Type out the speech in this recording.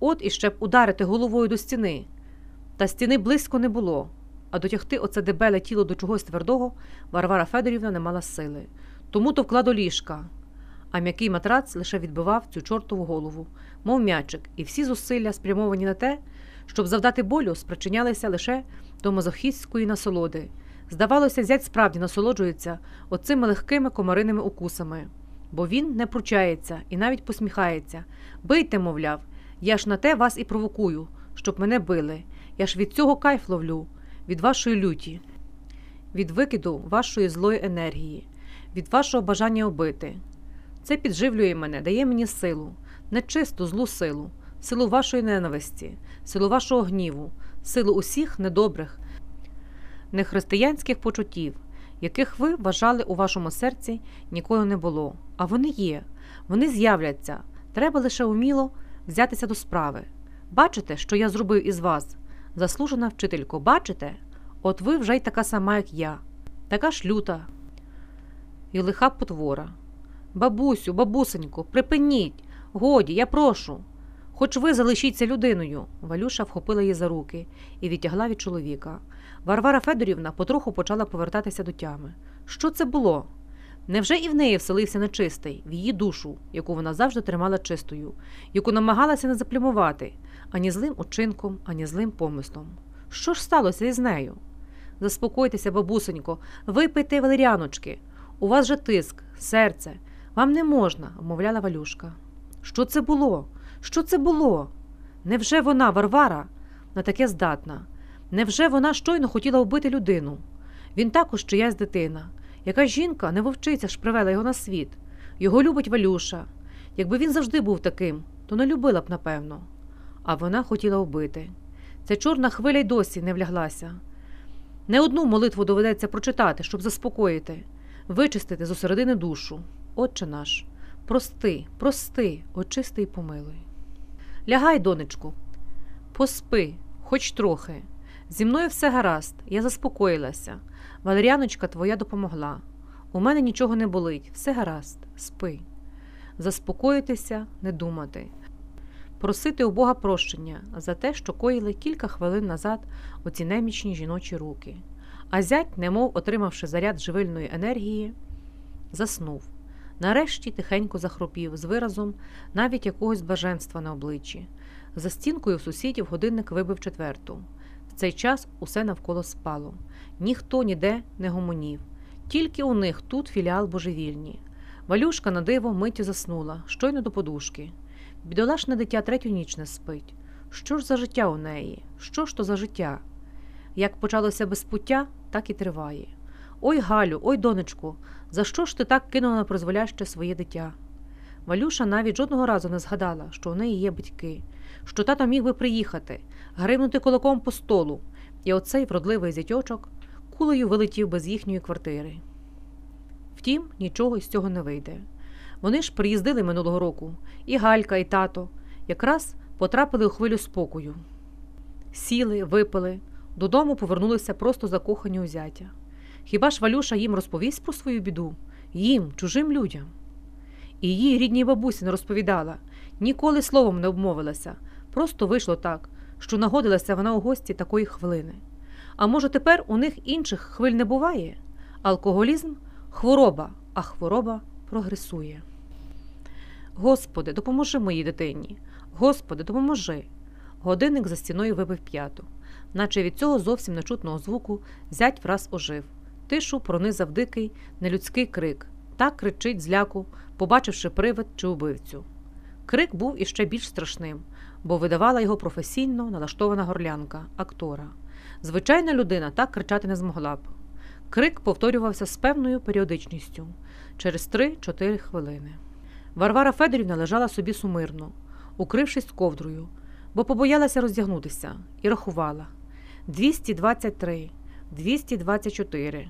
От і ще б ударити головою до стіни. Та стіни близько не було, а дотягти оце дебеле тіло до чогось твердого Варвара Федорівна не мала сили. Тому то вкла до ліжка, а м'який матрац лише відбивав цю чортову голову, мов м'ячик, і всі зусилля, спрямовані на те, щоб завдати болю, спричинялися лише до мазохістської насолоди. Здавалося, зять справді насолоджується оцими легкими комариними укусами, бо він не пручається і навіть посміхається. Бийте, мовляв, я ж на те вас і провокую, щоб мене били. Я ж від цього кайф ловлю, від вашої люті, від викиду вашої злої енергії, від вашого бажання убити. Це підживлює мене, дає мені силу, нечисту злу силу, силу вашої ненависті, силу вашого гніву, силу усіх недобрих, нехристиянських почуттів, яких ви вважали у вашому серці ніколи не було. А вони є, вони з'являться. Треба лише уміло взятися до справи. Бачите, що я зробив із вас? Заслужена вчителько, бачите? От ви вже й така сама, як я, така ж люта і лиха потвора. Бабусю, бабусенько, припиніть. Годі, я прошу. Хоч ви залишіться людиною. Валюша вхопила її за руки і відтягла від чоловіка. Варвара Федорівна потроху почала повертатися до тями. Що це було? Невже і в неї вселився нечистий, в її душу, яку вона завжди тримала чистою, яку намагалася не заплюмувати ані злим учинком, ані злим помислом? Що ж сталося із нею? Заспокойтеся, бабусенько, випийте валеріаночки. У вас же тиск, серце. Вам не можна, вмовляла Валюшка. Що це було? Що це було? Невже вона, Варвара, на таке здатна? Невже вона щойно хотіла вбити людину? Він також чиясь дитина. Яка жінка не вовчиця ж привела його на світ. Його любить Валюша. Якби він завжди був таким, то не любила б, напевно. А вона хотіла вбити. Ця чорна хвиля й досі не вляглася. Не одну молитву доведеться прочитати, щоб заспокоїти, вичистити зосередини душу. Отче наш, прости, прости, очисти й помилуй. Лягай, донечку, поспи, хоч трохи. Зі мною все гаразд, я заспокоїлася. Валеріаночка твоя допомогла. У мене нічого не болить, все гаразд, спи. Заспокоїтися, не думати, просити у Бога прощення за те, що коїли кілька хвилин назад оці немічні жіночі руки. А зять, немов отримавши заряд живильної енергії, заснув. Нарешті тихенько захропів з виразом навіть якогось блаженства на обличчі. За стінкою сусідів годинник вибив четверту. Цей час усе навколо спало. Ніхто ніде не гомонів. Тільки у них тут філіал божевільні. Валюшка на диво миттю заснула, щойно до подушки. Бідолашне дитя третю ніч не спить. Що ж за життя у неї? Що ж то за життя? Як почалося безпуття, так і триває. Ой, Галю, ой, донечку, за що ж ти так кинула на призволяще своє дитя? Валюша навіть жодного разу не згадала, що у неї є батьки, що тато міг би приїхати, гримнути кулаком по столу, і оцей вродливий зятьочок кулею вилетів без їхньої квартири. Втім, нічого із цього не вийде. Вони ж приїздили минулого року, і Галька, і тато якраз потрапили у хвилю спокою. Сіли, випили, додому повернулися просто закохані у зятя. Хіба ж Валюша їм розповість про свою біду? Їм, чужим людям. І її рідній бабусі не розповідала, ніколи словом не обмовилася. Просто вийшло так, що нагодилася вона у гості такої хвилини. А може, тепер у них інших хвиль не буває? Алкоголізм хвороба, а хвороба прогресує. Господи, допоможи моїй дитині. Господи, допоможи. Годинник за стіною вибив п'яту. Наче від цього зовсім нечутного звуку зять враз ожив. Тишу пронизав дикий, нелюдський крик. Так кричить зляку, побачивши привид чи убивцю. Крик був іще більш страшним, бо видавала його професійно налаштована горлянка, актора. Звичайна людина так кричати не змогла б. Крик повторювався з певною періодичністю через 3-4 хвилини. Варвара Федорівна лежала собі сумирно, укрившись ковдрою, бо побоялася роздягнутися і рахувала 223, 224.